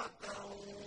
تَبْصِرَةً